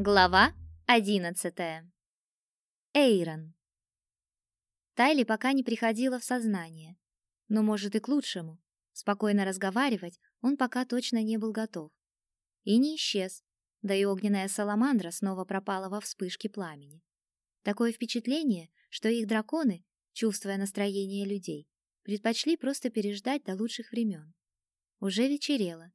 Глава одиннадцатая. Эйрон. Тайли пока не приходила в сознание, но, может, и к лучшему. Спокойно разговаривать он пока точно не был готов. И не исчез, да и огненная саламандра снова пропала во вспышке пламени. Такое впечатление, что их драконы, чувствуя настроение людей, предпочли просто переждать до лучших времен. Уже вечерело.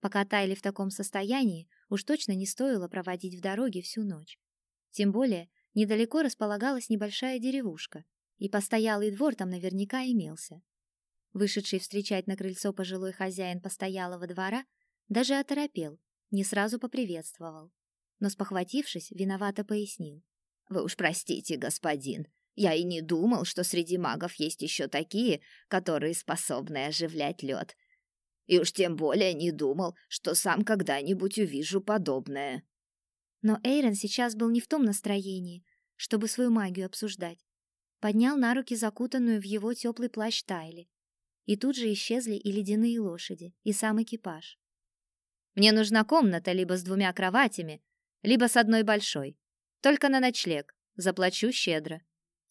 Пока Тайли в таком состоянии, Уж точно не стоило проводить в дороге всю ночь. Тем более, недалеко располагалась небольшая деревушка, и постоялый двор там наверняка имелся. Вышедший встречать на крыльцо пожилой хозяин постоялого двора даже оторопел, не сразу поприветствовал. Но, спохватившись, виновато пояснил. «Вы уж простите, господин, я и не думал, что среди магов есть еще такие, которые способны оживлять лед. И уж тем более не думал, что сам когда-нибудь увижу подобное. Но Эйрон сейчас был не в том настроении, чтобы свою магию обсуждать. Поднял на руки закутанную в его теплый плащ Тайли. И тут же исчезли и ледяные лошади, и сам экипаж. «Мне нужна комната либо с двумя кроватями, либо с одной большой. Только на ночлег. Заплачу щедро».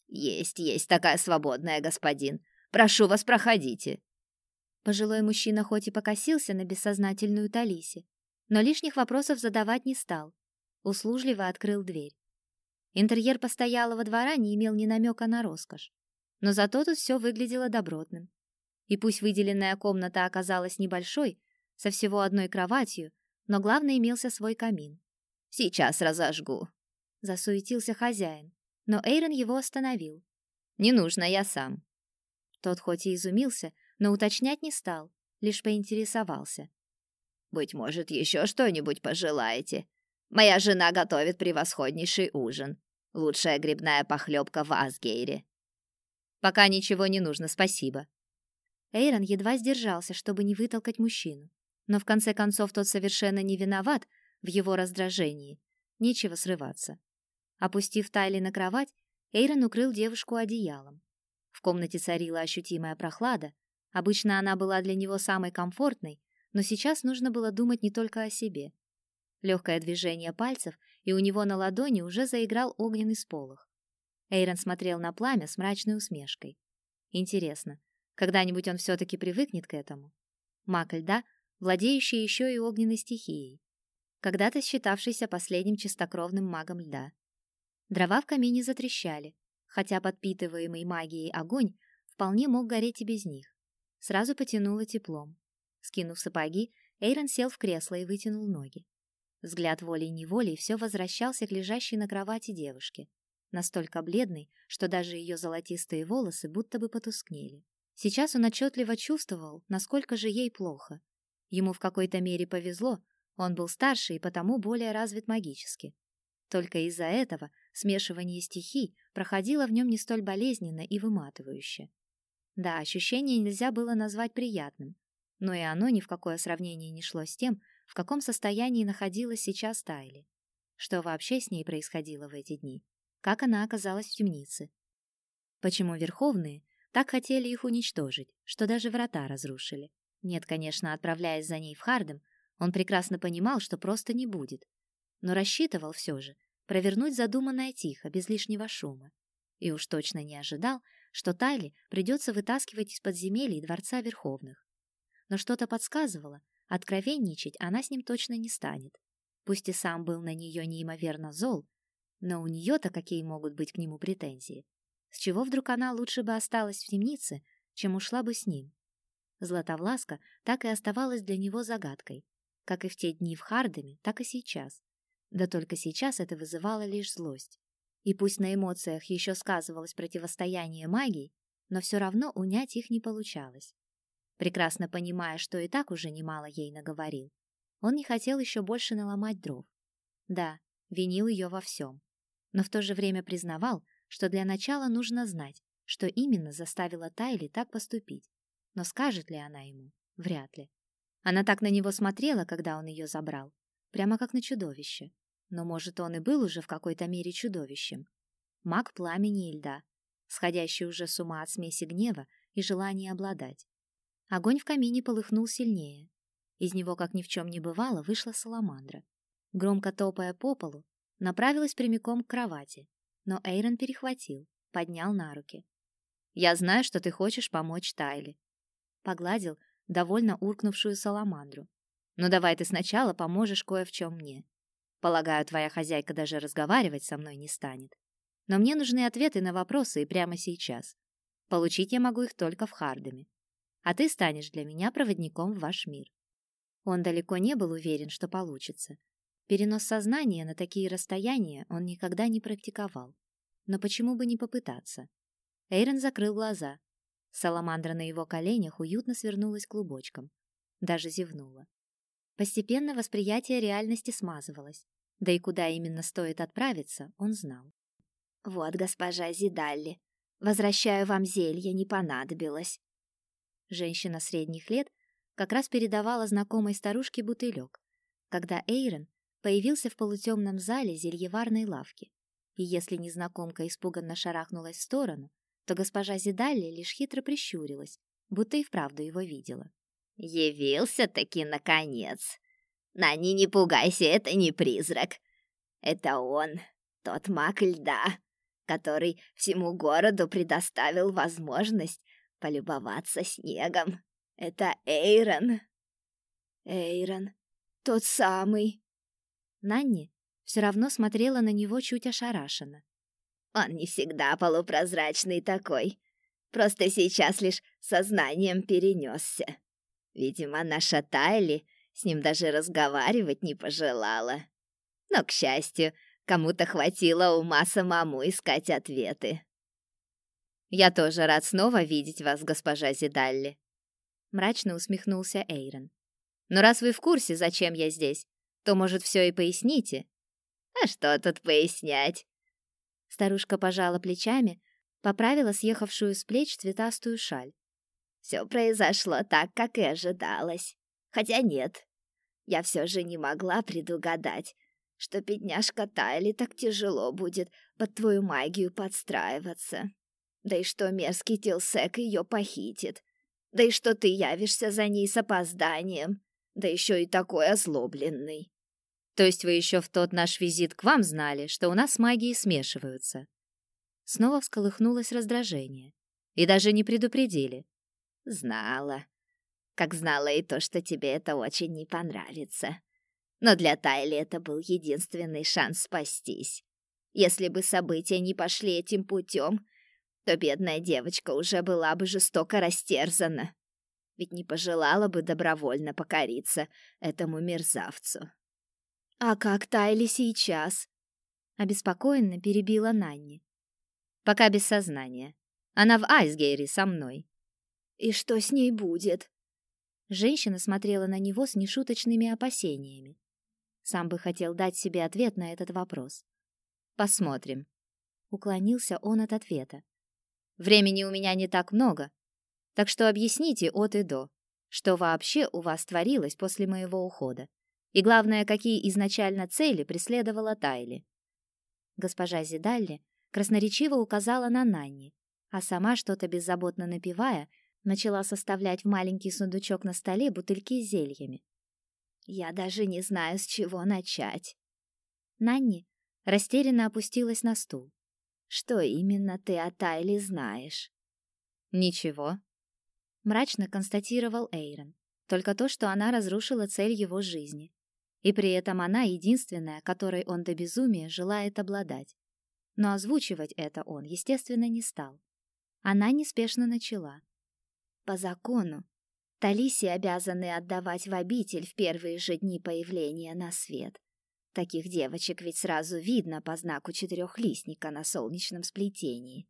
«Есть, есть такая свободная, господин. Прошу вас, проходите», Пожилой мужчина хоть и покосился на бессознательную Талисе, но лишних вопросов задавать не стал. Услужливо открыл дверь. Интерьер постоялого двора не имел ни намека на роскошь, но зато тут все выглядело добротным. И пусть выделенная комната оказалась небольшой, со всего одной кроватью, но главное имелся свой камин. «Сейчас разожгу», — засуетился хозяин, но Эйрон его остановил. «Не нужно, я сам». Тот хоть и изумился, но уточнять не стал, лишь поинтересовался. «Быть может, еще что-нибудь пожелаете? Моя жена готовит превосходнейший ужин. Лучшая грибная похлебка в Асгейре». «Пока ничего не нужно, спасибо». Эйрон едва сдержался, чтобы не вытолкать мужчину. Но в конце концов тот совершенно не виноват в его раздражении. Нечего срываться. Опустив Тайли на кровать, Эйрон укрыл девушку одеялом. В комнате царила ощутимая прохлада, Обычно она была для него самой комфортной, но сейчас нужно было думать не только о себе. Легкое движение пальцев, и у него на ладони уже заиграл огненный сполох. Эйрон смотрел на пламя с мрачной усмешкой. Интересно, когда-нибудь он все-таки привыкнет к этому? Маг льда, владеющий еще и огненной стихией. Когда-то считавшийся последним чистокровным магом льда. Дрова в камине затрещали, хотя подпитываемый магией огонь вполне мог гореть и без них. Сразу потянуло теплом. Скинув сапоги, Эйрон сел в кресло и вытянул ноги. Взгляд волей-неволей все возвращался к лежащей на кровати девушке, настолько бледной, что даже ее золотистые волосы будто бы потускнели. Сейчас он отчетливо чувствовал, насколько же ей плохо. Ему в какой-то мере повезло, он был старше и потому более развит магически. Только из-за этого смешивание стихий проходило в нем не столь болезненно и выматывающе. Да, ощущение нельзя было назвать приятным, но и оно ни в какое сравнение не шло с тем, в каком состоянии находилась сейчас Тайли. Что вообще с ней происходило в эти дни? Как она оказалась в темнице? Почему Верховные так хотели их уничтожить, что даже врата разрушили? Нет, конечно, отправляясь за ней в Хардем, он прекрасно понимал, что просто не будет. Но рассчитывал все же провернуть задуманное тихо, без лишнего шума. И уж точно не ожидал, что Тайли придется вытаскивать из подземелий дворца Верховных. Но что-то подсказывало, откровенничать она с ним точно не станет. Пусть и сам был на нее неимоверно зол, но у нее-то какие могут быть к нему претензии? С чего вдруг она лучше бы осталась в темнице, чем ушла бы с ним? Златовласка так и оставалась для него загадкой, как и в те дни в Хардеме, так и сейчас. Да только сейчас это вызывало лишь злость. И пусть на эмоциях еще сказывалось противостояние магии, но все равно унять их не получалось. Прекрасно понимая, что и так уже немало ей наговорил, он не хотел еще больше наломать дров. Да, винил ее во всем, но в то же время признавал, что для начала нужно знать, что именно заставило Тайли так поступить. Но скажет ли она ему? Вряд ли. Она так на него смотрела, когда он ее забрал, прямо как на чудовище. Но, может, он и был уже в какой-то мере чудовищем. Маг пламени и льда, сходящий уже с ума от смеси гнева и желания обладать. Огонь в камине полыхнул сильнее. Из него, как ни в чем не бывало, вышла саламандра. Громко топая по полу, направилась прямиком к кровати, но Эйрон перехватил, поднял на руки. «Я знаю, что ты хочешь помочь Тайле». Погладил довольно уркнувшую саламандру. «Но давай ты сначала поможешь кое в чем мне. Полагаю, твоя хозяйка даже разговаривать со мной не станет. Но мне нужны ответы на вопросы и прямо сейчас. Получить я могу их только в Хардаме. А ты станешь для меня проводником в ваш мир». Он далеко не был уверен, что получится. Перенос сознания на такие расстояния он никогда не практиковал. Но почему бы не попытаться? Эйрон закрыл глаза. Саламандра на его коленях уютно свернулась клубочком. Даже зевнула. Постепенно восприятие реальности смазывалось. Да и куда именно стоит отправиться, он знал. «Вот, госпожа Зидалли, возвращаю вам зелье, не понадобилось». Женщина средних лет как раз передавала знакомой старушке бутылек, когда Эйрон появился в полутемном зале зельеварной лавки. И если незнакомка испуганно шарахнулась в сторону, то госпожа Зидалли лишь хитро прищурилась, будто и вправду его видела. «Явился-таки, наконец! Нани, не пугайся, это не призрак. Это он, тот маг льда, который всему городу предоставил возможность полюбоваться снегом. Это Эйрон. Эйрон, тот самый. Нанни все равно смотрела на него чуть ошарашенно. Он не всегда полупрозрачный такой. Просто сейчас лишь сознанием перенесся. Видимо, наша Тайли с ним даже разговаривать не пожелала. Но, к счастью, кому-то хватило ума самому искать ответы. «Я тоже рад снова видеть вас, госпожа Зидалли», мрачно усмехнулся Эйрон. Но раз вы в курсе, зачем я здесь, то, может, все и поясните. А что тут пояснять? Старушка пожала плечами, поправила съехавшую с плеч цветастую шаль. Все произошло так, как и ожидалось. Хотя нет, я все же не могла предугадать, что бедняжка Тайли так тяжело будет под твою магию подстраиваться. Да и что мерзкий Тилсек ее похитит. Да и что ты явишься за ней с опозданием, да еще и такой озлобленный. То есть вы еще в тот наш визит к вам знали, что у нас магии смешиваются? Снова всколыхнулось раздражение. И даже не предупредили. Знала. Как знала и то, что тебе это очень не понравится. Но для Тайли это был единственный шанс спастись. Если бы события не пошли этим путем, то бедная девочка уже была бы жестоко растерзана. Ведь не пожелала бы добровольно покориться этому мерзавцу. «А как Тайли сейчас?» Обеспокоенно перебила Нанни. «Пока без сознания. Она в Айсгейре со мной». «И что с ней будет?» Женщина смотрела на него с нешуточными опасениями. Сам бы хотел дать себе ответ на этот вопрос. «Посмотрим». Уклонился он от ответа. Времени у меня не так много, так что объясните от и до, что вообще у вас творилось после моего ухода. И главное, какие изначально цели преследовала Тайли. Госпожа Зидалли красноречиво указала на Нанни, а сама, что-то беззаботно напивая, начала составлять в маленький сундучок на столе бутыльки с зельями. «Я даже не знаю, с чего начать». Нанни растерянно опустилась на стул. Что именно ты о Тайли знаешь? Ничего, мрачно констатировал Эйрон. Только то, что она разрушила цель его жизни. И при этом она единственная, которой он до безумия желает обладать. Но озвучивать это он, естественно, не стал. Она неспешно начала. По закону, Талиси обязаны отдавать в обитель в первые же дни появления на свет. Таких девочек ведь сразу видно по знаку четырехлистника на солнечном сплетении.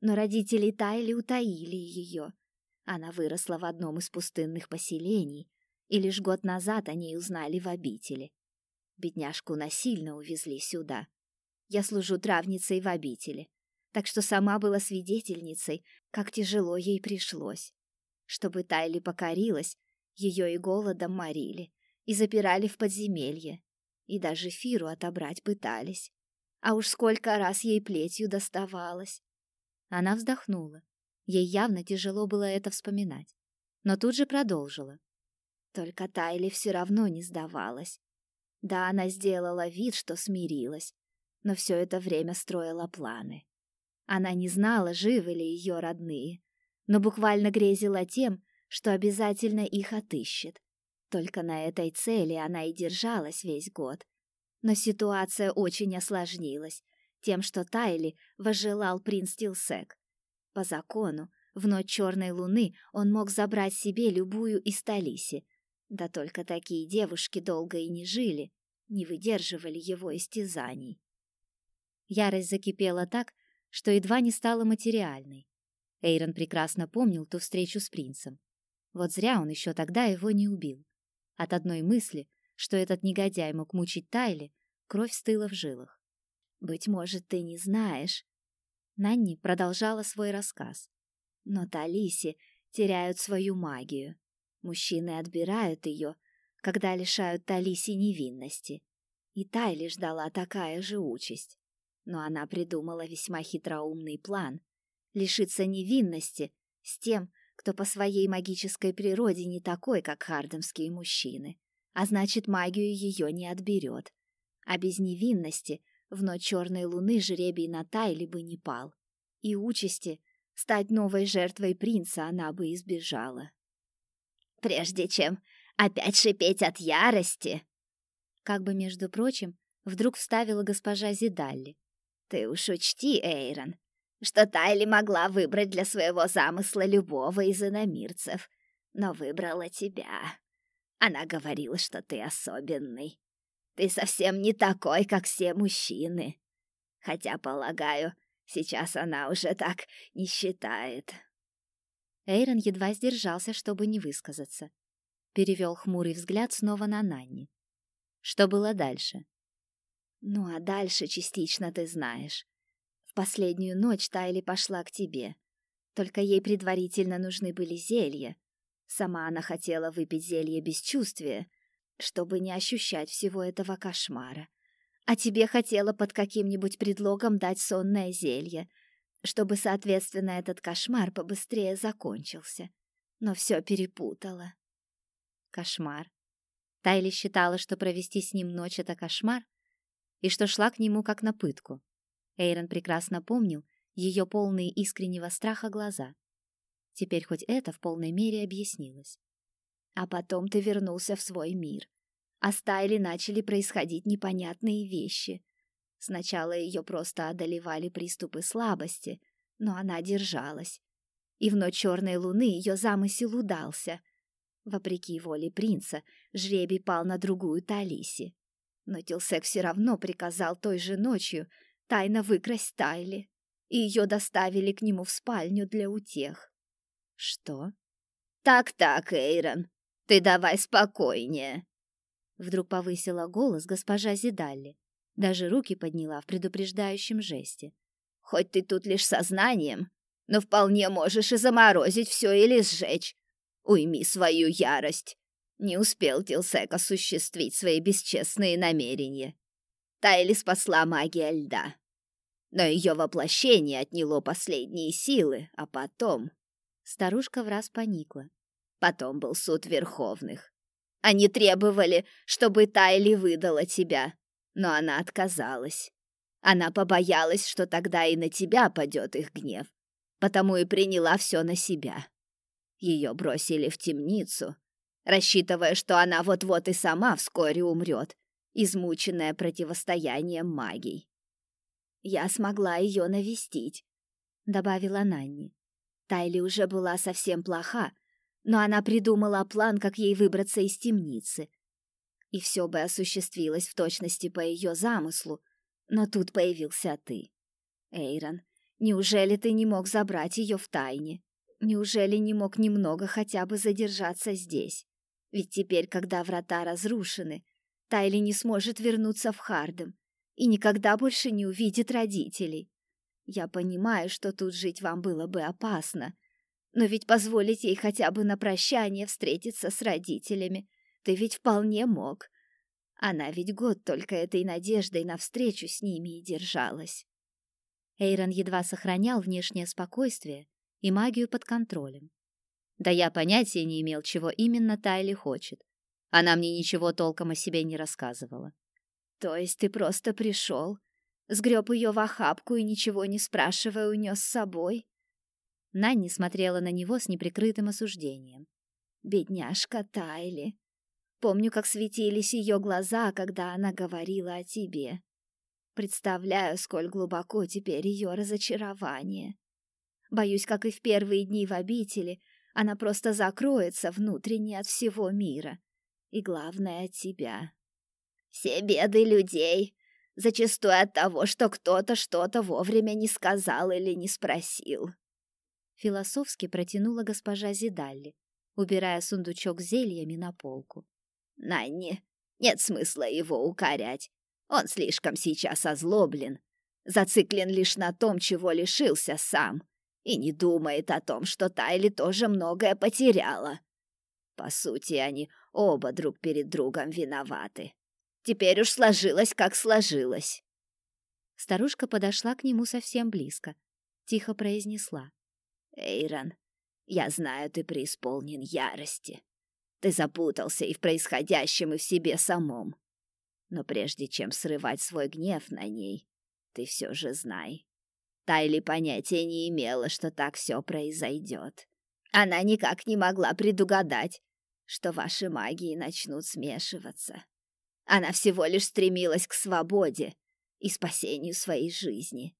Но родители Тайли утаили ее. Она выросла в одном из пустынных поселений, и лишь год назад о ней узнали в обители. Бедняжку насильно увезли сюда. Я служу травницей в обители, так что сама была свидетельницей, как тяжело ей пришлось. Чтобы Тайли покорилась, ее и голодом морили, и запирали в подземелье, и даже Фиру отобрать пытались. А уж сколько раз ей плетью доставалось. Она вздохнула. Ей явно тяжело было это вспоминать. Но тут же продолжила. Только Тайли все равно не сдавалась. Да, она сделала вид, что смирилась, но все это время строила планы. Она не знала, живы ли ее родные, но буквально грезила тем, что обязательно их отыщет. Только на этой цели она и держалась весь год. Но ситуация очень осложнилась тем, что Тайли возжелал принц Тилсек. По закону, в ночь черной луны он мог забрать себе любую из Талиси. Да только такие девушки долго и не жили, не выдерживали его истязаний. Ярость закипела так, что едва не стала материальной. Эйрон прекрасно помнил ту встречу с принцем. Вот зря он еще тогда его не убил. От одной мысли, что этот негодяй мог мучить Тайли, кровь стыла в жилах. «Быть может, ты не знаешь...» Нанни продолжала свой рассказ. «Но Талиси теряют свою магию. Мужчины отбирают ее, когда лишают Талиси невинности. И Тайли ждала такая же участь. Но она придумала весьма хитроумный план — лишиться невинности с тем, кто по своей магической природе не такой, как хардемские мужчины, а значит, магию ее не отберет. А без невинности в ночь черной луны жребий на Тайли бы не пал. И участи стать новой жертвой принца она бы избежала. «Прежде чем опять шипеть от ярости!» Как бы, между прочим, вдруг вставила госпожа Зидалли, ты уж учти, Эйрон, что Тайли могла выбрать для своего замысла любого из иномирцев, но выбрала тебя. Она говорила, что ты особенный. Ты совсем не такой, как все мужчины. Хотя, полагаю, сейчас она уже так не считает. Эйрон едва сдержался, чтобы не высказаться. Перевел хмурый взгляд снова на Нанни. Что было дальше? Ну а дальше частично ты знаешь. Последнюю ночь Тайли пошла к тебе. Только ей предварительно нужны были зелья. Сама она хотела выпить зелье бесчувствия, чтобы не ощущать всего этого кошмара. А тебе хотела под каким-нибудь предлогом дать сонное зелье, чтобы, соответственно, этот кошмар побыстрее закончился. Но все перепутала. Кошмар. Тайли считала, что провести с ним ночь — это кошмар, и что шла к нему как на пытку. Эйрон прекрасно помнил ее полные искреннего страха глаза. Теперь хоть это в полной мере объяснилось. А потом ты вернулся в свой мир. А с Тайли начали происходить непонятные вещи. Сначала ее просто одолевали приступы слабости, но она держалась. И в ночь черной луны ее замысел удался. Вопреки воле принца, жребий пал на другую Талиси. Но Тилсек все равно приказал той же ночью тайно выкрасть Тайли, и ее доставили к нему в спальню для утех. Что? Так-так, Эйрон, ты давай спокойнее. Вдруг повысила голос госпожа Зидалли, даже руки подняла в предупреждающем жесте. Хоть ты тут лишь сознанием, но вполне можешь и заморозить все или сжечь. Уйми свою ярость. Не успел Тилсек осуществить свои бесчестные намерения. Тайли спасла магия льда. Но ее воплощение отняло последние силы, а потом... Старушка в раз поникла. Потом был суд Верховных. Они требовали, чтобы Тайли выдала тебя, но она отказалась. Она побоялась, что тогда и на тебя падет их гнев, потому и приняла все на себя. Ее бросили в темницу, рассчитывая, что она вот-вот и сама вскоре умрет, измученная противостоянием магий. «Я смогла ее навестить», — добавила Нанни. Тайли уже была совсем плоха, но она придумала план, как ей выбраться из темницы. И все бы осуществилось в точности по ее замыслу, но тут появился ты. Эйрон, неужели ты не мог забрать ее в тайне? Неужели не мог немного хотя бы задержаться здесь? Ведь теперь, когда врата разрушены, Тайли не сможет вернуться в Хардем и никогда больше не увидит родителей. Я понимаю, что тут жить вам было бы опасно, но ведь позволить ей хотя бы на прощание встретиться с родителями ты ведь вполне мог. Она ведь год только этой надеждой на встречу с ними и держалась. Эйрон едва сохранял внешнее спокойствие и магию под контролем. Да я понятия не имел, чего именно Тайли хочет. Она мне ничего толком о себе не рассказывала. То есть ты просто пришел, Сгреб ее в охапку и, ничего не спрашивая, унес с собой. Нанни смотрела на него с неприкрытым осуждением. «Бедняжка Тайли. Помню, как светились ее глаза, когда она говорила о тебе. Представляю, сколь глубоко теперь ее разочарование. Боюсь, как и в первые дни в обители, она просто закроется внутренне от всего мира. И главное, тебя. Все беды людей зачастую от того, что кто-то что-то вовремя не сказал или не спросил. Философски протянула госпожа Зидалли, убирая сундучок с зельями на полку. Нанни, нет смысла его укорять. Он слишком сейчас озлоблен, зациклен лишь на том, чего лишился сам, и не думает о том, что Тайли тоже многое потеряла. По сути, они оба друг перед другом виноваты. Теперь уж сложилось, как сложилось. Старушка подошла к нему совсем близко, тихо произнесла: "Эйрон, я знаю, ты преисполнен ярости. Ты запутался и в происходящем, и в себе самом. Но прежде чем срывать свой гнев на ней, ты все же знай. Тайли понятия не имела, что так все произойдет. Она никак не могла предугадать, что ваши магии начнут смешиваться. Она всего лишь стремилась к свободе и спасению своей жизни,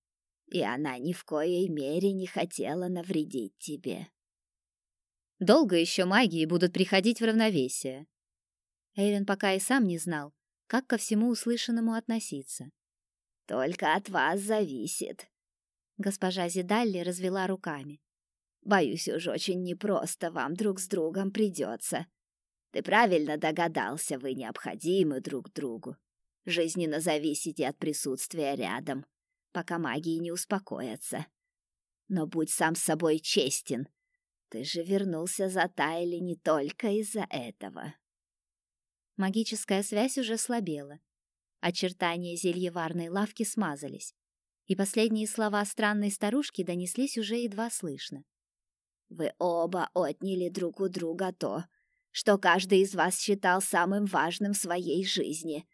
и она ни в коей мере не хотела навредить тебе. Долго еще магии будут приходить в равновесие. Эйрен пока и сам не знал, как ко всему услышанному относиться. Только от вас зависит. Госпожа Зидалли развела руками. Боюсь, уж очень непросто вам друг с другом придется. Ты правильно догадался, вы необходимы друг другу. Жизненно зависите от присутствия рядом, пока магии не успокоятся. Но будь сам с собой честен. Ты же вернулся за Тайли не только из-за этого. Магическая связь уже слабела. Очертания зельеварной лавки смазались, и последние слова странной старушки донеслись уже едва слышно. Вы оба отняли друг у друга то, что каждый из вас считал самым важным в своей жизни.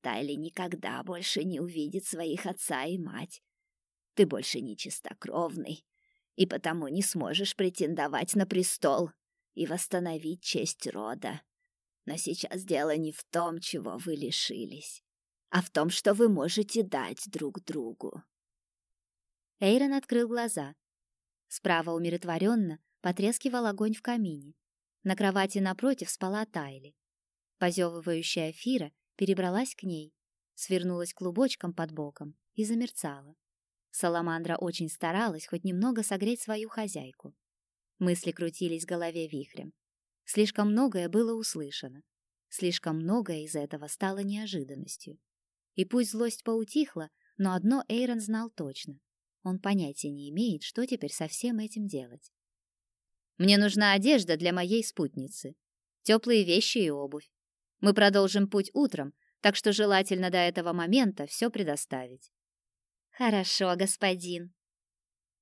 Тайли никогда больше не увидит своих отца и мать. Ты больше не чистокровный, и потому не сможешь претендовать на престол и восстановить честь рода. Но сейчас дело не в том, чего вы лишились, а в том, что вы можете дать друг другу. Эйрон открыл глаза. Справа умиротворенно потрескивал огонь в камине. На кровати напротив спала Тайли. Позевывающая Фира перебралась к ней, свернулась клубочком под боком и замерцала. Саламандра очень старалась хоть немного согреть свою хозяйку. Мысли крутились в голове вихрем. Слишком многое было услышано. Слишком многое из этого стало неожиданностью. И пусть злость поутихла, но одно Эйрон знал точно. Он понятия не имеет, что теперь со всем этим делать. Мне нужна одежда для моей спутницы, теплые вещи и обувь. Мы продолжим путь утром, так что желательно до этого момента все предоставить. Хорошо, господин.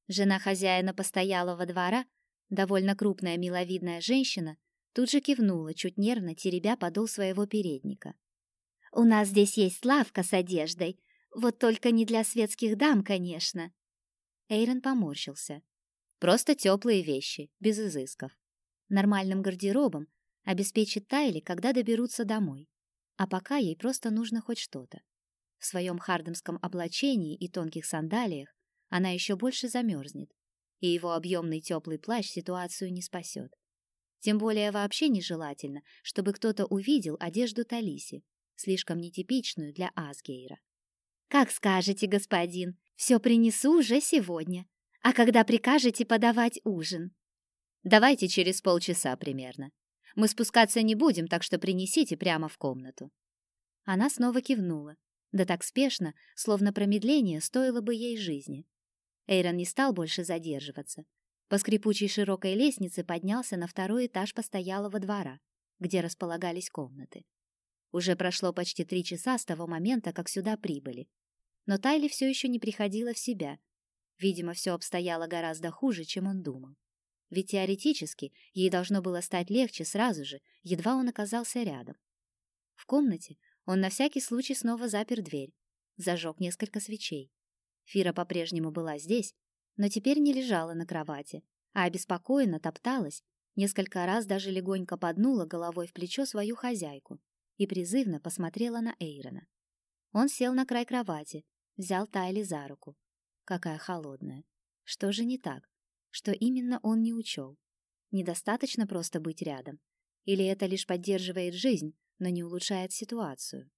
Жена хозяина постоялого двора, довольно крупная миловидная женщина, тут же кивнула, чуть нервно теребя подол своего передника. У нас здесь есть лавка с одеждой, вот только не для светских дам, конечно. Эйрон поморщился. Просто теплые вещи, без изысков. Нормальным гардеробом обеспечит Тайли, когда доберутся домой. А пока ей просто нужно хоть что-то. В своем хардемском облачении и тонких сандалиях она еще больше замерзнет, и его объемный теплый плащ ситуацию не спасет. Тем более вообще нежелательно, чтобы кто-то увидел одежду Талиси, слишком нетипичную для Асгейра. «Как скажете, господин, все принесу уже сегодня», а когда прикажете подавать ужин? Давайте через полчаса примерно. Мы спускаться не будем, так что принесите прямо в комнату. Она снова кивнула. Да так спешно, словно промедление стоило бы ей жизни. Эйрон не стал больше задерживаться. По скрипучей широкой лестнице поднялся на второй этаж постоялого двора, где располагались комнаты. Уже прошло почти три часа с того момента, как сюда прибыли. Но Тайли все еще не приходила в себя Видимо, все обстояло гораздо хуже, чем он думал. Ведь теоретически ей должно было стать легче сразу же, едва он оказался рядом. В комнате он на всякий случай снова запер дверь, зажег несколько свечей. Фира по-прежнему была здесь, но теперь не лежала на кровати, а обеспокоенно топталась, несколько раз даже легонько поднула головой в плечо свою хозяйку и призывно посмотрела на Эйрона. Он сел на край кровати, взял Тайли за руку. Какая холодная. Что же не так? Что именно он не учел? Недостаточно просто быть рядом. Или это лишь поддерживает жизнь, но не улучшает ситуацию?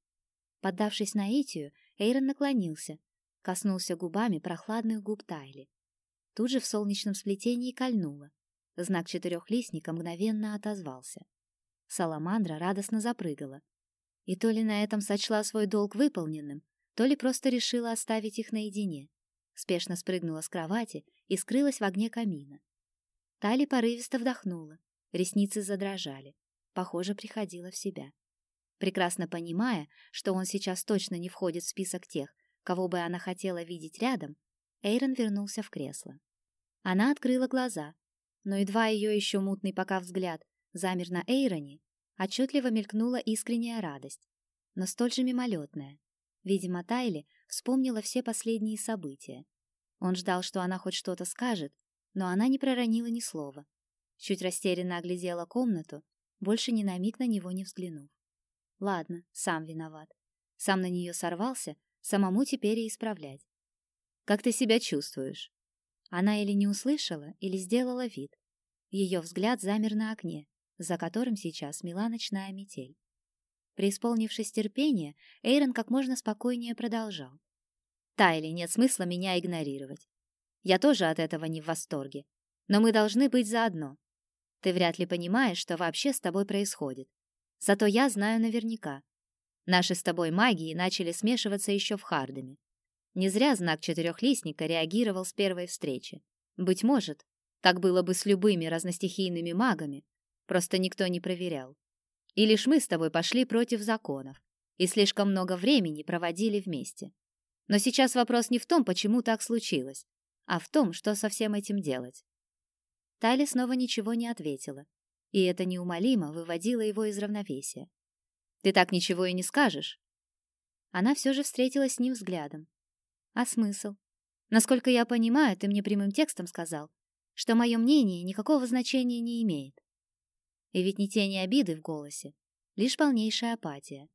Поддавшись наитию, Эйрон наклонился, коснулся губами прохладных губ Тайли. Тут же в солнечном сплетении кольнуло. Знак четырехлистника мгновенно отозвался. Саламандра радостно запрыгала. И то ли на этом сочла свой долг выполненным, то ли просто решила оставить их наедине. Спешно спрыгнула с кровати и скрылась в огне камина. Тали порывисто вдохнула, ресницы задрожали. Похоже, приходила в себя. Прекрасно понимая, что он сейчас точно не входит в список тех, кого бы она хотела видеть рядом, Эйрон вернулся в кресло. Она открыла глаза, но едва ее еще мутный пока взгляд замер на Эйроне, отчетливо мелькнула искренняя радость, но столь же мимолетная. Видимо, Тайли вспомнила все последние события. Он ждал, что она хоть что-то скажет, но она не проронила ни слова. Чуть растерянно оглядела комнату, больше ни на миг на него не взглянув. Ладно, сам виноват. Сам на нее сорвался, самому теперь и исправлять. «Как ты себя чувствуешь?» Она или не услышала, или сделала вид. Ее взгляд замер на окне, за которым сейчас мела ночная метель. Преисполнившись терпения, Эйрон как можно спокойнее продолжал. «Тайли, нет смысла меня игнорировать. Я тоже от этого не в восторге. Но мы должны быть заодно. Ты вряд ли понимаешь, что вообще с тобой происходит. Зато я знаю наверняка. Наши с тобой магии начали смешиваться еще в Хардеме. Не зря знак четырехлистника реагировал с первой встречи. Быть может, так было бы с любыми разностихийными магами, просто никто не проверял. И лишь мы с тобой пошли против законов и слишком много времени проводили вместе. Но сейчас вопрос не в том, почему так случилось, а в том, что со всем этим делать. Тали снова ничего не ответила, и это неумолимо выводило его из равновесия. «Ты так ничего и не скажешь?» Она все же встретилась с ним взглядом, а смысл? Насколько я понимаю, ты мне прямым текстом сказал, что мое мнение никакого значения не имеет. И ведь не тени обиды в голосе, лишь полнейшая апатия.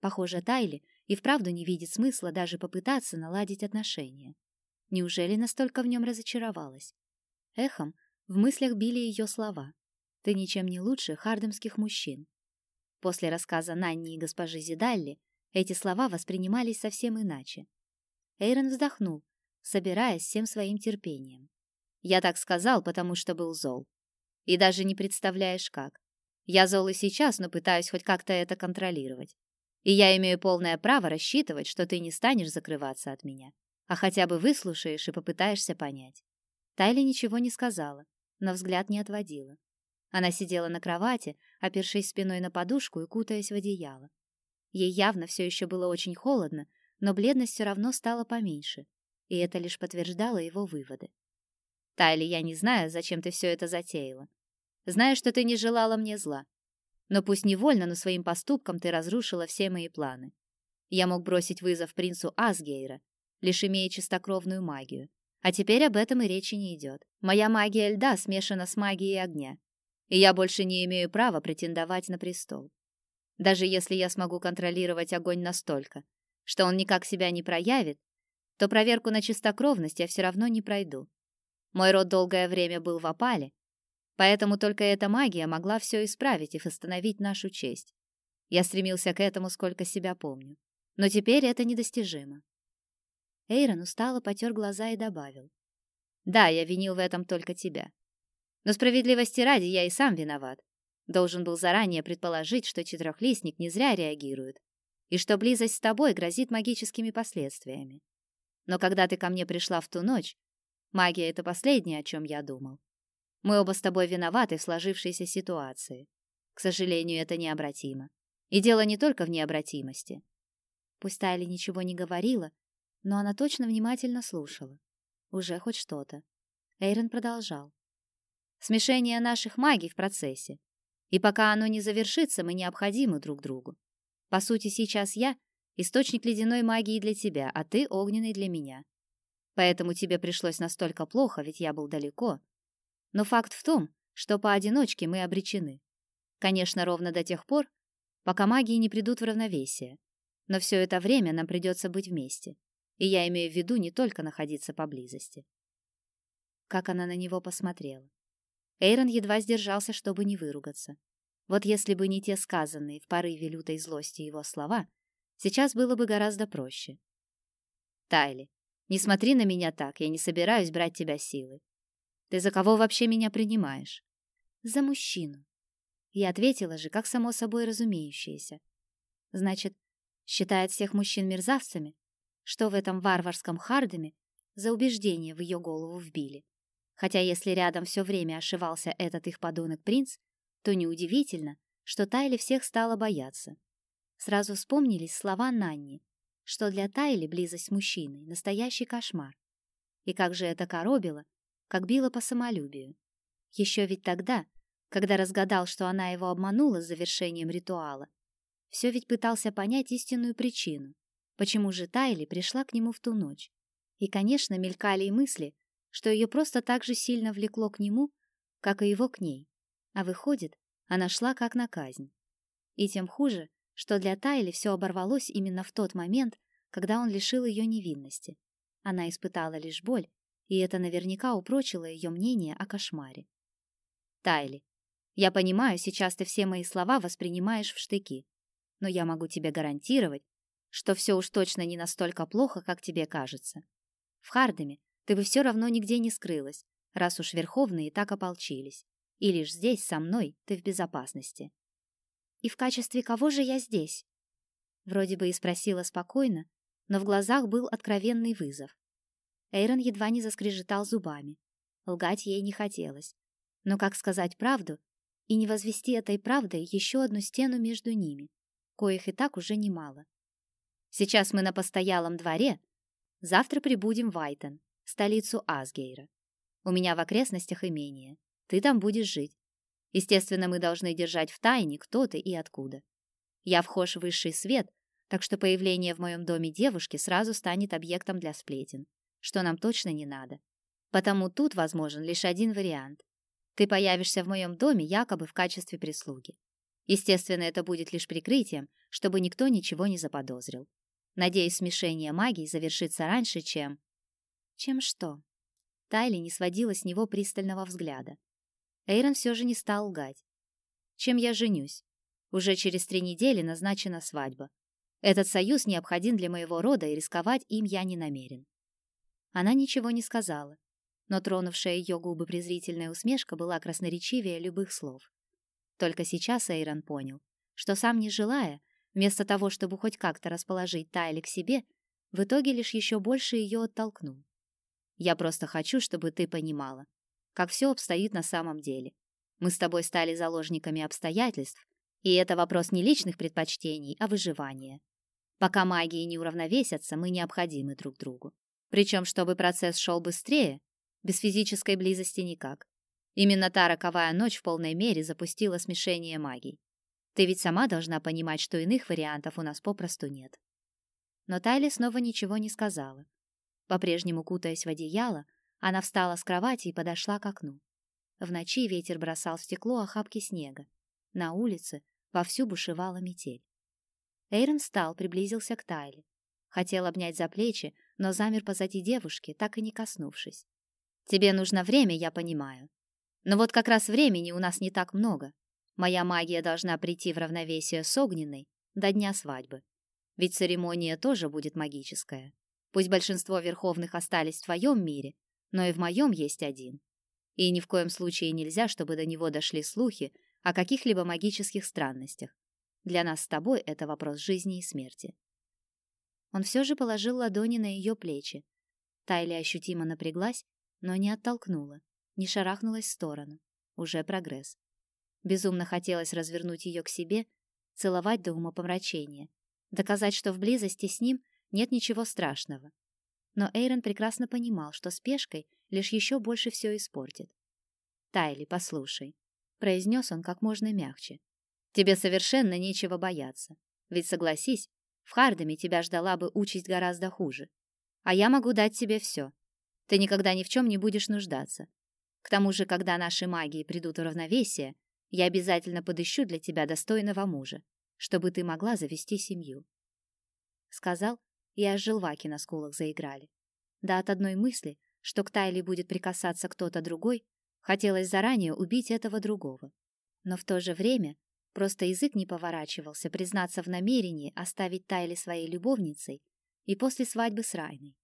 Похоже, Тайли и вправду не видит смысла даже попытаться наладить отношения. Неужели настолько в нем разочаровалась? Эхом в мыслях били ее слова. «Ты ничем не лучше хардемских мужчин». После рассказа Нанни и госпожи Зидалли эти слова воспринимались совсем иначе. Эйрон вздохнул, собираясь всем своим терпением. Я так сказал, потому что был зол. И даже не представляешь как. Я зол и сейчас, но пытаюсь хоть как-то это контролировать. И я имею полное право рассчитывать, что ты не станешь закрываться от меня, а хотя бы выслушаешь и попытаешься понять. Тайли ничего не сказала, но взгляд не отводила. Она сидела на кровати, опершись спиной на подушку и кутаясь в одеяло. Ей явно все еще было очень холодно, но бледность все равно стала поменьше, и это лишь подтверждало его выводы. «Тайли, я не знаю, зачем ты все это затеяла. Знаю, что ты не желала мне зла. Но пусть невольно, но своим поступком ты разрушила все мои планы. Я мог бросить вызов принцу Асгейра, лишь имея чистокровную магию. А теперь об этом и речи не идет. Моя магия льда смешана с магией огня, и я больше не имею права претендовать на престол. Даже если я смогу контролировать огонь настолько, что он никак себя не проявит, то проверку на чистокровность я все равно не пройду. Мой род долгое время был в опале, поэтому только эта магия могла все исправить и восстановить нашу честь. Я стремился к этому, сколько себя помню. Но теперь это недостижимо. Эйрон устало потер глаза и добавил. «Да, я винил в этом только тебя. Но справедливости ради я и сам виноват. Должен был заранее предположить, что четырехлистник не зря реагирует, и что близость с тобой грозит магическими последствиями. Но когда ты ко мне пришла в ту ночь, магия — это последнее, о чем я думал. Мы оба с тобой виноваты в сложившейся ситуации. К сожалению, это необратимо. И дело не только в необратимости. Пусть Тайли ничего не говорила, но она точно внимательно слушала. Уже хоть что-то. Эйрон продолжал. Смешение наших магий в процессе. И пока оно не завершится, мы необходимы друг другу. По сути, сейчас я Источник ледяной магии для тебя, а ты огненный для меня. Поэтому тебе пришлось настолько плохо, ведь я был далеко. Но факт в том, что поодиночке мы обречены. Конечно, ровно до тех пор, пока магии не придут в равновесие. Но все это время нам придется быть вместе. И я имею в виду не только находиться поблизости. Как она на него посмотрела. Эйрон едва сдержался, чтобы не выругаться. Вот если бы не те сказанные в порыве лютой злости его слова, сейчас было бы гораздо проще. Тайли, не смотри на меня так, я не собираюсь брать тебя силой. Ты за кого вообще меня принимаешь? За мужчину. Я ответила же, как само собой разумеющееся. Значит, считает всех мужчин мерзавцами? Что в этом варварском Хардеме за убеждение в ее голову вбили? Хотя если рядом все время ошивался этот их подонок-принц, то неудивительно, что Тайли всех стала бояться. Сразу вспомнились слова Нанни, что для Тайли близость с мужчиной — настоящий кошмар. И как же это коробило, как било по самолюбию. Еще ведь тогда, когда разгадал, что она его обманула с завершением ритуала, все ведь пытался понять истинную причину, почему же Тайли пришла к нему в ту ночь. И, конечно, мелькали и мысли, что ее просто так же сильно влекло к нему, как и его к ней. А выходит, она шла как на казнь. И тем хуже, что для Тайли все оборвалось именно в тот момент, когда он лишил ее невинности. Она испытала лишь боль, и это наверняка упрочило ее мнение о кошмаре. Тайли, я понимаю, сейчас ты все мои слова воспринимаешь в штыки, но я могу тебе гарантировать, что все уж точно не настолько плохо, как тебе кажется. В Хардеме ты бы все равно нигде не скрылась, раз уж верховные так ополчились. И лишь здесь, со мной, ты в безопасности. И в качестве кого же я здесь? Вроде бы и спросила спокойно, но в глазах был откровенный вызов. Эйрон едва не заскрежетал зубами. Лгать ей не хотелось. Но как сказать правду и не возвести этой правдой еще одну стену между ними, коих и так уже немало? Сейчас мы на постоялом дворе, завтра прибудем в Айтон столицу Асгейра. У меня в окрестностях имение. Ты там будешь жить. Естественно, мы должны держать в тайне, кто ты и откуда. Я вхож в высший свет, так что появление в моем доме девушки сразу станет объектом для сплетен, что нам точно не надо. Потому тут возможен лишь один вариант. Ты появишься в моем доме якобы в качестве прислуги. Естественно, это будет лишь прикрытием, чтобы никто ничего не заподозрил. Надеюсь, смешение магии завершится раньше, чем... Чем что? Тайли не сводила с него пристального взгляда. Эйрон все же не стал лгать. Чем я женюсь? Уже через три недели назначена свадьба. Этот союз необходим для моего рода, и рисковать им я не намерен. Она ничего не сказала, но тронувшая ее губы презрительная усмешка была красноречивее любых слов. Только сейчас Эйрон понял, что сам не желая, вместо того, чтобы хоть как-то расположить Тайли к себе, в итоге лишь еще больше ее оттолкнул. Я просто хочу, чтобы ты понимала, как все обстоит на самом деле. Мы с тобой стали заложниками обстоятельств, и это вопрос не личных предпочтений, а выживания. Пока магии не уравновесятся, мы необходимы друг другу. Причем, чтобы процесс шел быстрее, без физической близости никак. Именно та роковая ночь в полной мере запустила смешение магий. Ты ведь сама должна понимать, что иных вариантов у нас попросту нет. Но Тайли снова ничего не сказала, по-прежнему кутаясь в одеяло, она встала с кровати и подошла к окну. В ночи ветер бросал в стекло охапки снега. На улице вовсю бушевала метель. Эйрон встал, приблизился к Тайле. Хотел обнять за плечи, но замер позади девушки, так и не коснувшись. «Тебе нужно время, я понимаю. Но вот как раз времени у нас не так много. Моя магия должна прийти в равновесие с огненной до дня свадьбы. Ведь церемония тоже будет магическая. Пусть большинство верховных остались в твоем мире, но и в моем есть один. И ни в коем случае нельзя, чтобы до него дошли слухи о каких-либо магических странностях. Для нас с тобой это вопрос жизни и смерти. Он все же положил ладони на ее плечи. Тайли ощутимо напряглась, но не оттолкнула, не шарахнулась в сторону. Уже прогресс. Безумно хотелось развернуть ее к себе, целовать до умопомрачения, доказать, что в близости с ним нет ничего страшного. Но Эйрон прекрасно понимал, что спешкой лишь еще больше все испортит. «Тайли, послушай», — произнес он как можно мягче. «Тебе совершенно нечего бояться. Ведь согласись, В Хардаме тебя ждала бы участь гораздо хуже. А я могу дать тебе все. Ты никогда ни в чем не будешь нуждаться. К тому же, когда наши магии придут в равновесие, я обязательно подыщу для тебя достойного мужа, чтобы ты могла завести семью. Сказал, и аж желваки на скулах заиграли. Да от одной мысли, что к Тайли будет прикасаться кто-то другой, хотелось заранее убить этого другого. Но в то же время просто язык не поворачивался признаться в намерении оставить Тайли своей любовницей и после свадьбы с Райной.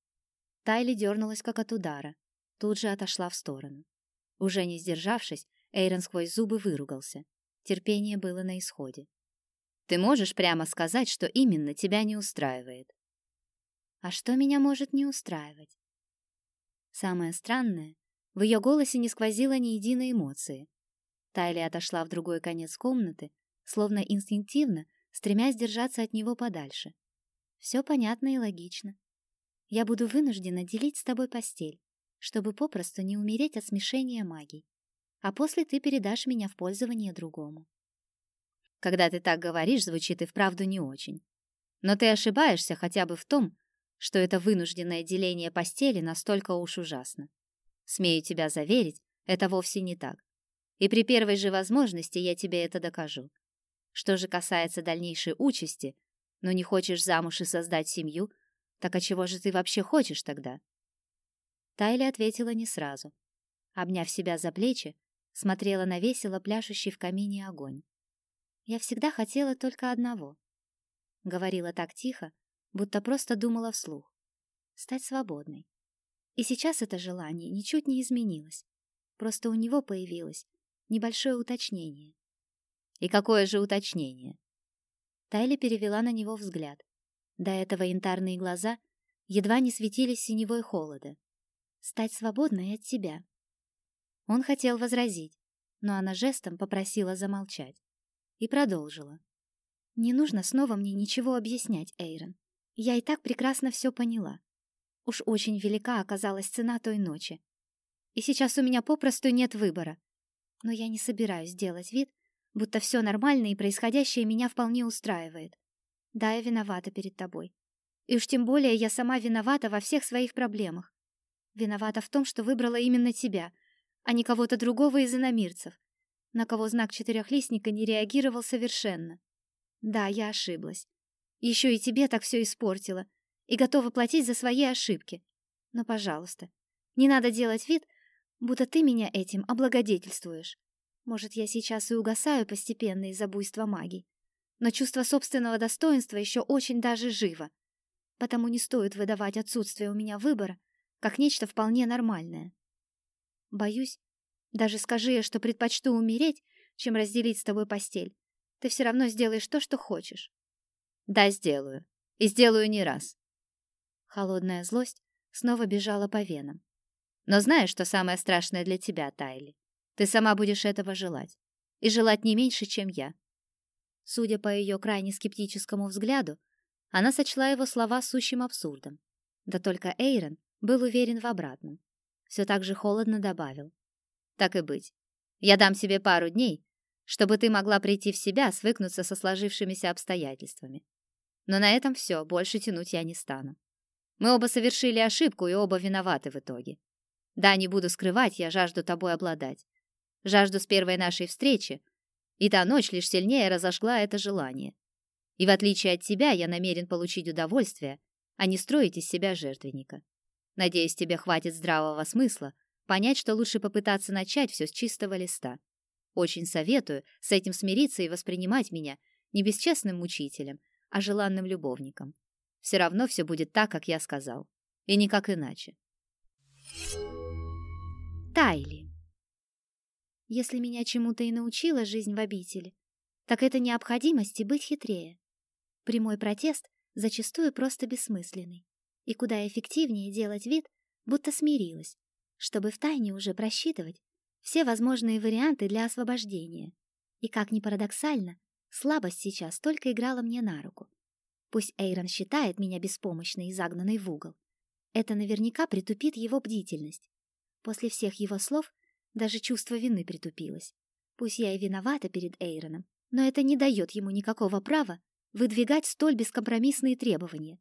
Тайли дернулась как от удара, тут же отошла в сторону. Уже не сдержавшись, Эйрон сквозь зубы выругался. Терпение было на исходе. «Ты можешь прямо сказать, что именно тебя не устраивает?» «А что меня может не устраивать?» Самое странное, в ее голосе не сквозило ни единой эмоции. Тайли отошла в другой конец комнаты, словно инстинктивно, стремясь держаться от него подальше. «Все понятно и логично. Я буду вынуждена делить с тобой постель чтобы попросту не умереть от смешения магий. А после ты передашь меня в пользование другому. Когда ты так говоришь, звучит и вправду не очень. Но ты ошибаешься хотя бы в том, что это вынужденное деление постели настолько уж ужасно. Смею тебя заверить, это вовсе не так. И при первой же возможности я тебе это докажу. Что же касается дальнейшей участи, но не хочешь замуж и создать семью, так а чего же ты вообще хочешь тогда? Тайли ответила не сразу. Обняв себя за плечи, смотрела на весело пляшущий в камине огонь. «Я всегда хотела только одного», — говорила так тихо, будто просто думала вслух. «Стать свободной». И сейчас это желание ничуть не изменилось. Просто у него появилось небольшое уточнение. «И какое же уточнение?» Тайли перевела на него взгляд. До этого янтарные глаза едва не светились синевой холода стать свободной от тебя. Он хотел возразить, но она жестом попросила замолчать и продолжила. Не нужно снова мне ничего объяснять, Эйрон. Я и так прекрасно все поняла. Уж очень велика оказалась цена той ночи. И сейчас у меня попросту нет выбора. Но я не собираюсь делать вид, будто все нормально и происходящее меня вполне устраивает. Да, я виновата перед тобой. И уж тем более я сама виновата во всех своих проблемах. Виновата в том, что выбрала именно тебя, а не кого-то другого из иномирцев, на кого знак четырехлистника не реагировал совершенно. Да, я ошиблась. Еще и тебе так все испортила, и готова платить за свои ошибки. Но, пожалуйста, не надо делать вид, будто ты меня этим облагодетельствуешь. Может, я сейчас и угасаю постепенно из-за буйства магии, но чувство собственного достоинства еще очень даже живо. Потому не стоит выдавать отсутствие у меня выбора как нечто вполне нормальное. Боюсь, даже скажи я, что предпочту умереть, чем разделить с тобой постель, ты все равно сделаешь то, что хочешь. Да, сделаю. И сделаю не раз. Холодная злость снова бежала по венам. Но знаешь, что самое страшное для тебя, Тайли? Ты сама будешь этого желать. И желать не меньше, чем я. Судя по ее крайне скептическому взгляду, она сочла его слова сущим абсурдом. Да только Эйрон был уверен в обратном. Все так же холодно добавил. «Так и быть. Я дам себе пару дней, чтобы ты могла прийти в себя, свыкнуться со сложившимися обстоятельствами. Но на этом все, больше тянуть я не стану. Мы оба совершили ошибку и оба виноваты в итоге. Да, не буду скрывать, я жажду тобой обладать. Жажду с первой нашей встречи, и та ночь лишь сильнее разожгла это желание. И в отличие от тебя, я намерен получить удовольствие, а не строить из себя жертвенника. Надеюсь, тебе хватит здравого смысла понять, что лучше попытаться начать все с чистого листа. Очень советую с этим смириться и воспринимать меня не бесчестным мучителем, а желанным любовником. Все равно все будет так, как я сказал. И никак иначе. Тайли. Если меня чему-то и научила жизнь в обители, так это необходимости быть хитрее. Прямой протест зачастую просто бессмысленный и куда эффективнее делать вид, будто смирилась, чтобы втайне уже просчитывать все возможные варианты для освобождения. И как ни парадоксально, слабость сейчас только играла мне на руку. Пусть Эйрон считает меня беспомощной и загнанной в угол. Это наверняка притупит его бдительность. После всех его слов даже чувство вины притупилось. Пусть я и виновата перед Эйроном, но это не дает ему никакого права выдвигать столь бескомпромиссные требования.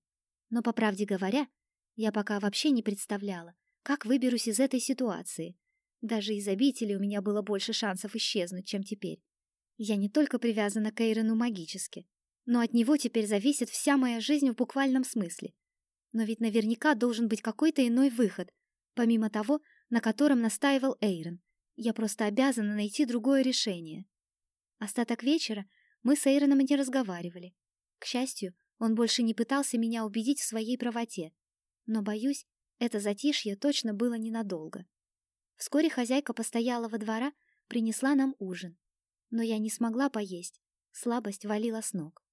Но, по правде говоря, я пока вообще не представляла, как выберусь из этой ситуации. Даже из обители у меня было больше шансов исчезнуть, чем теперь. Я не только привязана к Эйрону магически, но от него теперь зависит вся моя жизнь в буквальном смысле. Но ведь наверняка должен быть какой-то иной выход, помимо того, на котором настаивал Эйрон. Я просто обязана найти другое решение. Остаток вечера мы с Эйроном не разговаривали. К счастью, он больше не пытался меня убедить в своей правоте. Но, боюсь, это затишье точно было ненадолго. Вскоре хозяйка постоялого двора принесла нам ужин. Но я не смогла поесть, слабость валила с ног.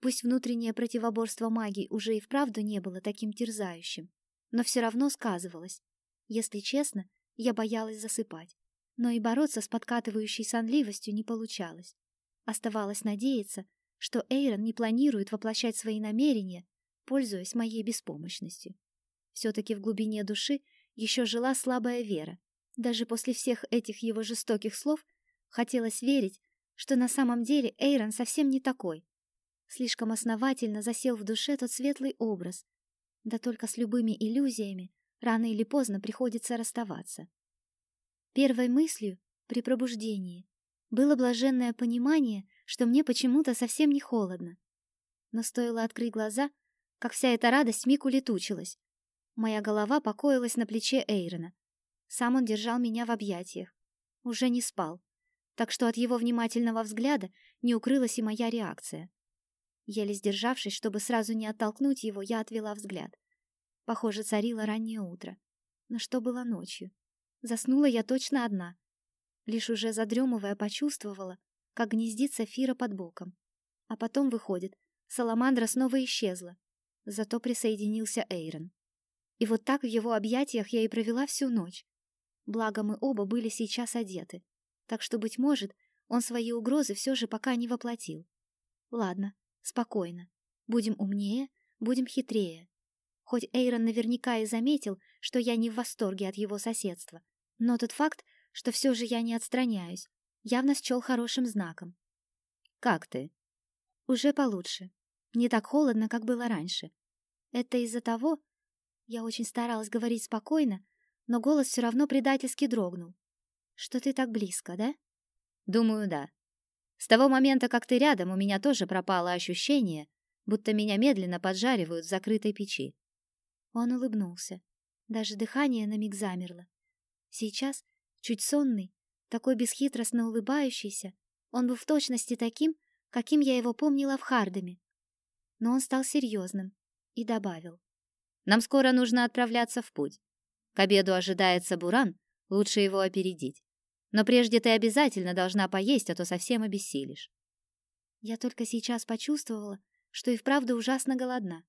Пусть внутреннее противоборство магии уже и вправду не было таким терзающим, но все равно сказывалось. Если честно, я боялась засыпать. Но и бороться с подкатывающей сонливостью не получалось. Оставалось надеяться, что Эйрон не планирует воплощать свои намерения, пользуясь моей беспомощностью. Все-таки в глубине души еще жила слабая вера. Даже после всех этих его жестоких слов хотелось верить, что на самом деле Эйрон совсем не такой. Слишком основательно засел в душе тот светлый образ. Да только с любыми иллюзиями рано или поздно приходится расставаться. Первой мыслью при пробуждении было блаженное понимание, что мне почему-то совсем не холодно. Но стоило открыть глаза, как вся эта радость миг улетучилась. Моя голова покоилась на плече Эйрона. Сам он держал меня в объятиях. Уже не спал, так что от его внимательного взгляда не укрылась и моя реакция. Еле сдержавшись, чтобы сразу не оттолкнуть его, я отвела взгляд. Похоже, царило раннее утро. Но что было ночью? Заснула я точно одна. Лишь уже задремывая почувствовала, как гнездится Фира под боком. А потом выходит, Саламандра снова исчезла. Зато присоединился Эйрон. И вот так в его объятиях я и провела всю ночь. Благо мы оба были сейчас одеты. Так что, быть может, он свои угрозы все же пока не воплотил. Ладно, спокойно. Будем умнее, будем хитрее. Хоть Эйрон наверняка и заметил, что я не в восторге от его соседства, но тот факт, что все же я не отстраняюсь, явно счел хорошим знаком. «Как ты?» «Уже получше. Не так холодно, как было раньше. Это из-за того...» Я очень старалась говорить спокойно, но голос все равно предательски дрогнул. «Что ты так близко, да?» «Думаю, да. С того момента, как ты рядом, у меня тоже пропало ощущение, будто меня медленно поджаривают в закрытой печи. Он улыбнулся. Даже дыхание на миг замерло. Сейчас, чуть сонный, такой бесхитростно улыбающийся, он был в точности таким, каким я его помнила в Хардеме. Но он стал серьезным и добавил. «Нам скоро нужно отправляться в путь. К обеду ожидается буран, лучше его опередить. Но прежде ты обязательно должна поесть, а то совсем обессилишь». Я только сейчас почувствовала, что и вправду ужасно голодна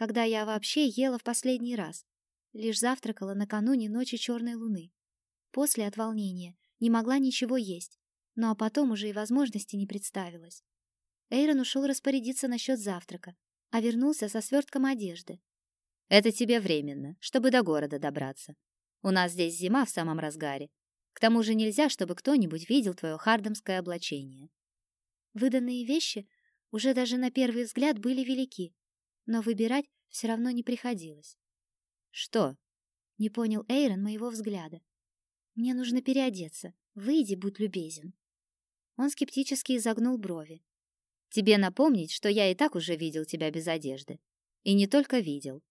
когда я вообще ела в последний раз. Лишь завтракала накануне ночи черной луны. После от волнения не могла ничего есть, ну а потом уже и возможности не представилось. Эйрон ушел распорядиться насчет завтрака, а вернулся со свертком одежды. «Это тебе временно, чтобы до города добраться. У нас здесь зима в самом разгаре. К тому же нельзя, чтобы кто-нибудь видел твое хардамское облачение». Выданные вещи уже даже на первый взгляд были велики, но выбирать все равно не приходилось. «Что?» — не понял Эйрон моего взгляда. «Мне нужно переодеться. Выйди, будь любезен». Он скептически изогнул брови. «Тебе напомнить, что я и так уже видел тебя без одежды. И не только видел».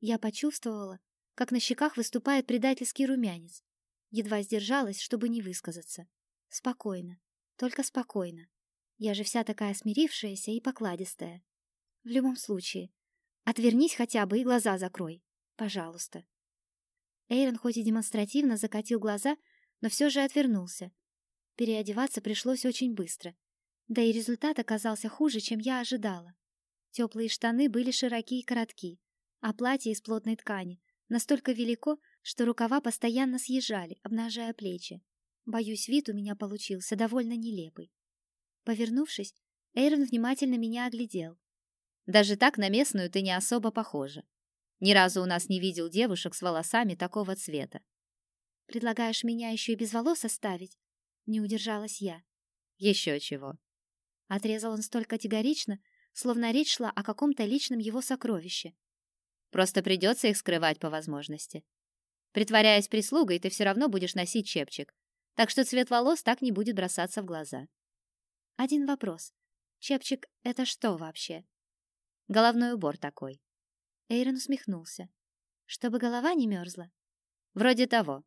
Я почувствовала, как на щеках выступает предательский румянец. Едва сдержалась, чтобы не высказаться. Спокойно, только спокойно. Я же вся такая смирившаяся и покладистая. В любом случае, отвернись хотя бы и глаза закрой. Пожалуйста. Эйрон хоть и демонстративно закатил глаза, но все же отвернулся. Переодеваться пришлось очень быстро. Да и результат оказался хуже, чем я ожидала. Теплые штаны были широкие и коротки, а платье из плотной ткани настолько велико, что рукава постоянно съезжали, обнажая плечи. Боюсь, вид у меня получился довольно нелепый. Повернувшись, Эйрон внимательно меня оглядел. Даже так на местную ты не особо похожа. Ни разу у нас не видел девушек с волосами такого цвета. Предлагаешь меня еще и без волос оставить? Не удержалась я. Еще чего. Отрезал он столь категорично, словно речь шла о каком-то личном его сокровище. Просто придется их скрывать по возможности. Притворяясь прислугой, ты все равно будешь носить чепчик, так что цвет волос так не будет бросаться в глаза. Один вопрос. Чепчик — это что вообще? Головной убор такой. Эйрон усмехнулся. Чтобы голова не мерзла? Вроде того.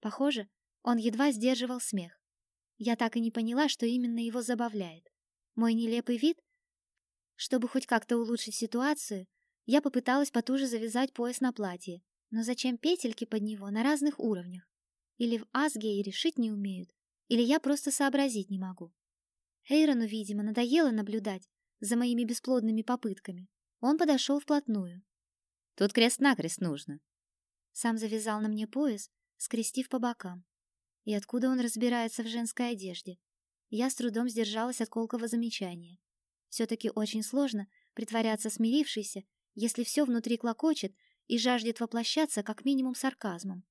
Похоже, он едва сдерживал смех. Я так и не поняла, что именно его забавляет. Мой нелепый вид? Чтобы хоть как-то улучшить ситуацию, я попыталась потуже завязать пояс на платье. Но зачем петельки под него на разных уровнях? Или в Асге и решить не умеют, или я просто сообразить не могу. Эйрону, видимо, надоело наблюдать за моими бесплодными попытками. Он подошел вплотную. Тут крест-накрест нужно. Сам завязал на мне пояс, скрестив по бокам. И откуда он разбирается в женской одежде? Я с трудом сдержалась от колкого замечания. Все-таки очень сложно притворяться смирившейся, если все внутри клокочет и жаждет воплощаться как минимум сарказмом.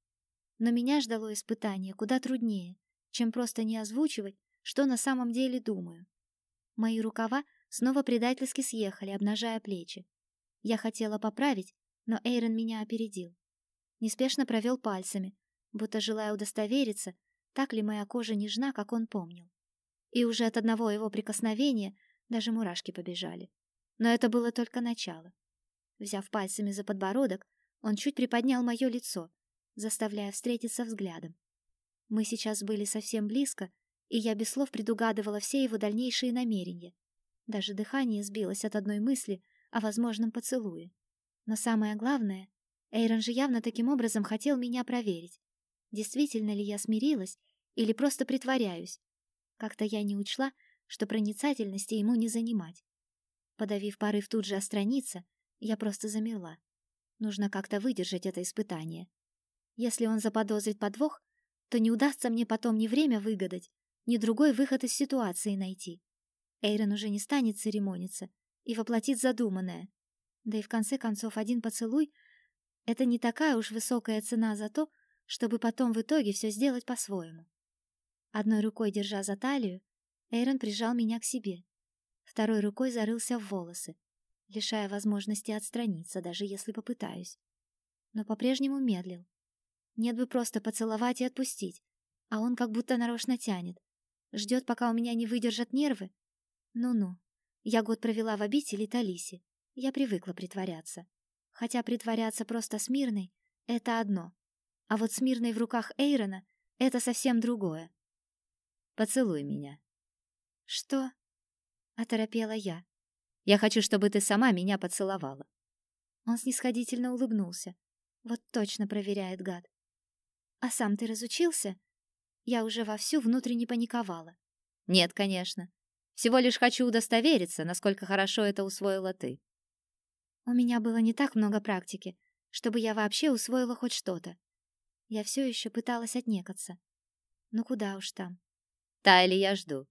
Но меня ждало испытание куда труднее, чем просто не озвучивать, что на самом деле думаю. Мои рукава снова предательски съехали, обнажая плечи. Я хотела поправить, но Эйрон меня опередил. Неспешно провел пальцами, будто желая удостовериться, так ли моя кожа нежна, как он помнил. И уже от одного его прикосновения даже мурашки побежали. Но это было только начало. Взяв пальцами за подбородок, он чуть приподнял мое лицо, заставляя встретиться взглядом. Мы сейчас были совсем близко, и я без слов предугадывала все его дальнейшие намерения. Даже дыхание сбилось от одной мысли о возможном поцелуе. Но самое главное, Эйрон же явно таким образом хотел меня проверить. Действительно ли я смирилась или просто притворяюсь? Как-то я не учла, что проницательности ему не занимать. Подавив порыв тут же остраниться, я просто замерла. Нужно как-то выдержать это испытание. Если он заподозрит подвох, то не удастся мне потом ни время выгадать, ни другой выход из ситуации найти. Эйрон уже не станет церемониться и воплотит задуманное. Да и в конце концов один поцелуй — это не такая уж высокая цена за то, чтобы потом в итоге все сделать по-своему. Одной рукой держа за талию, Эйрон прижал меня к себе. Второй рукой зарылся в волосы, лишая возможности отстраниться, даже если попытаюсь. Но по-прежнему медлил. Нет бы просто поцеловать и отпустить, а он как будто нарочно тянет. Ждет, пока у меня не выдержат нервы. Ну-ну, я год провела в обители Талиси. Я привыкла притворяться. Хотя притворяться просто смирной — это одно. А вот смирной в руках Эйрона — это совсем другое. «Поцелуй меня». «Что?» — оторопела я. Я хочу, чтобы ты сама меня поцеловала. Он снисходительно улыбнулся. Вот точно проверяет гад. А сам ты разучился? Я уже вовсю внутренне паниковала. Нет, конечно. Всего лишь хочу удостовериться, насколько хорошо это усвоила ты. У меня было не так много практики, чтобы я вообще усвоила хоть что-то. Я все еще пыталась отнекаться. Ну куда уж там. Тайли, я жду.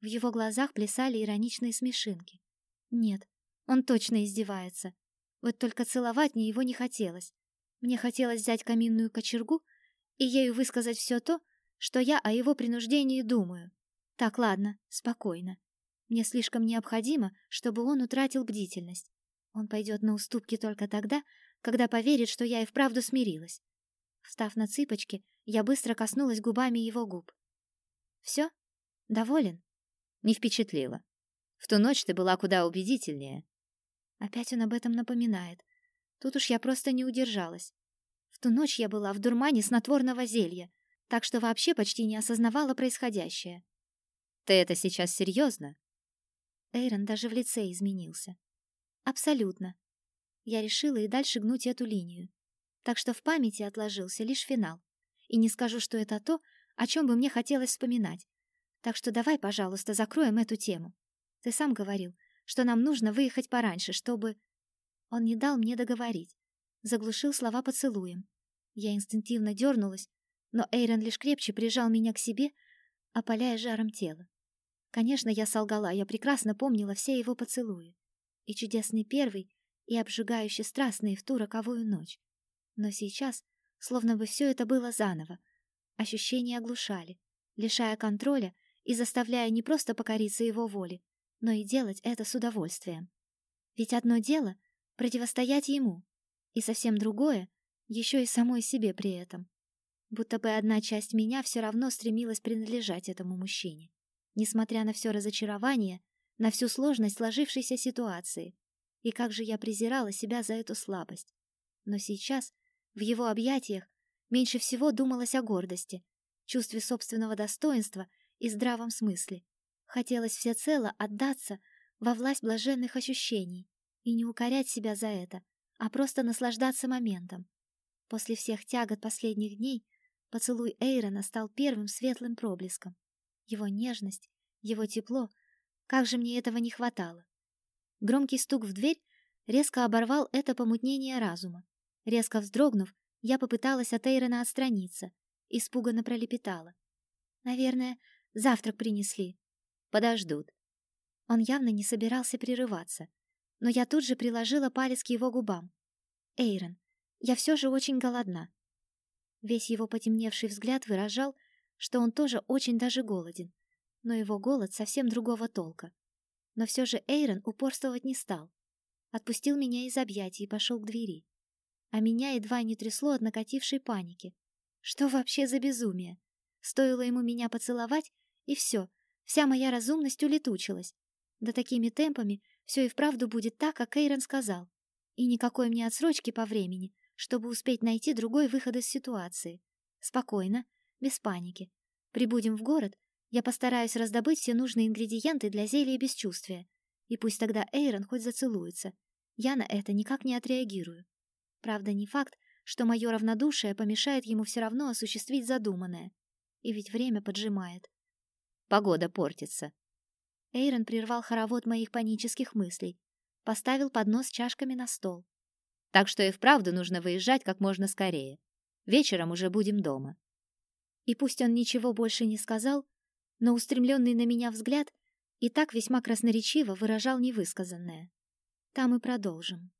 В его глазах плясали ироничные смешинки. Нет, он точно издевается. Вот только целовать мне его не хотелось. Мне хотелось взять каминную кочергу и ею высказать все то, что я о его принуждении думаю. Так, ладно, спокойно. Мне слишком необходимо, чтобы он утратил бдительность. Он пойдет на уступки только тогда, когда поверит, что я и вправду смирилась. Встав на цыпочки, я быстро коснулась губами его губ. «Все? Доволен?» Не впечатлило. В ту ночь ты была куда убедительнее. Опять он об этом напоминает. Тут уж я просто не удержалась. В ту ночь я была в дурмане снотворного зелья, так что вообще почти не осознавала происходящее. Ты это сейчас серьезно? Эйрон даже в лице изменился. Абсолютно. Я решила и дальше гнуть эту линию. Так что в памяти отложился лишь финал. И не скажу, что это то, о чем бы мне хотелось вспоминать. Так что давай, пожалуйста, закроем эту тему. Ты сам говорил, что нам нужно выехать пораньше, чтобы...» Он не дал мне договорить. Заглушил слова поцелуем. Я инстинктивно дернулась, но Эйрон лишь крепче прижал меня к себе, опаляя жаром тела. Конечно, я солгала, я прекрасно помнила все его поцелуи. И чудесный первый, и обжигающий страстный в ту роковую ночь. Но сейчас, словно бы все это было заново, ощущения оглушали, лишая контроля и заставляя не просто покориться его воле, но и делать это с удовольствием. Ведь одно дело — противостоять ему, и совсем другое — еще и самой себе при этом. Будто бы одна часть меня все равно стремилась принадлежать этому мужчине, несмотря на все разочарование, на всю сложность сложившейся ситуации. И как же я презирала себя за эту слабость. Но сейчас, в его объятиях, меньше всего думалось о гордости, чувстве собственного достоинства и здравом смысле. Хотелось всецело отдаться во власть блаженных ощущений и не укорять себя за это, а просто наслаждаться моментом. После всех тягот последних дней поцелуй Эйрона стал первым светлым проблеском. Его нежность, его тепло, как же мне этого не хватало. Громкий стук в дверь резко оборвал это помутнение разума. Резко вздрогнув, я попыталась от Эйрона отстраниться, испуганно пролепетала. «Наверное, завтрак принесли. Подождут». Он явно не собирался прерываться, но я тут же приложила палец к его губам. «Эйрон, я все же очень голодна». Весь его потемневший взгляд выражал, что он тоже очень даже голоден, но его голод совсем другого толка. Но все же Эйрон упорствовать не стал. Отпустил меня из объятий и пошел к двери. А меня едва не трясло от накатившей паники. Что вообще за безумие? Стоило ему меня поцеловать, и все, вся моя разумность улетучилась. Да такими темпами все и вправду будет так, как Эйрон сказал. И никакой мне отсрочки по времени, чтобы успеть найти другой выход из ситуации. Спокойно, без паники. Прибудем в город, я постараюсь раздобыть все нужные ингредиенты для зелья бесчувствия. И пусть тогда Эйрон хоть зацелуется. Я на это никак не отреагирую. Правда, не факт, что мое равнодушие помешает ему все равно осуществить задуманное. И ведь время поджимает. Погода портится. Эйрон прервал хоровод моих панических мыслей, поставил поднос чашками на стол. Так что и вправду нужно выезжать как можно скорее. Вечером уже будем дома. И пусть он ничего больше не сказал, но устремленный на меня взгляд и так весьма красноречиво выражал невысказанное. Там и продолжим.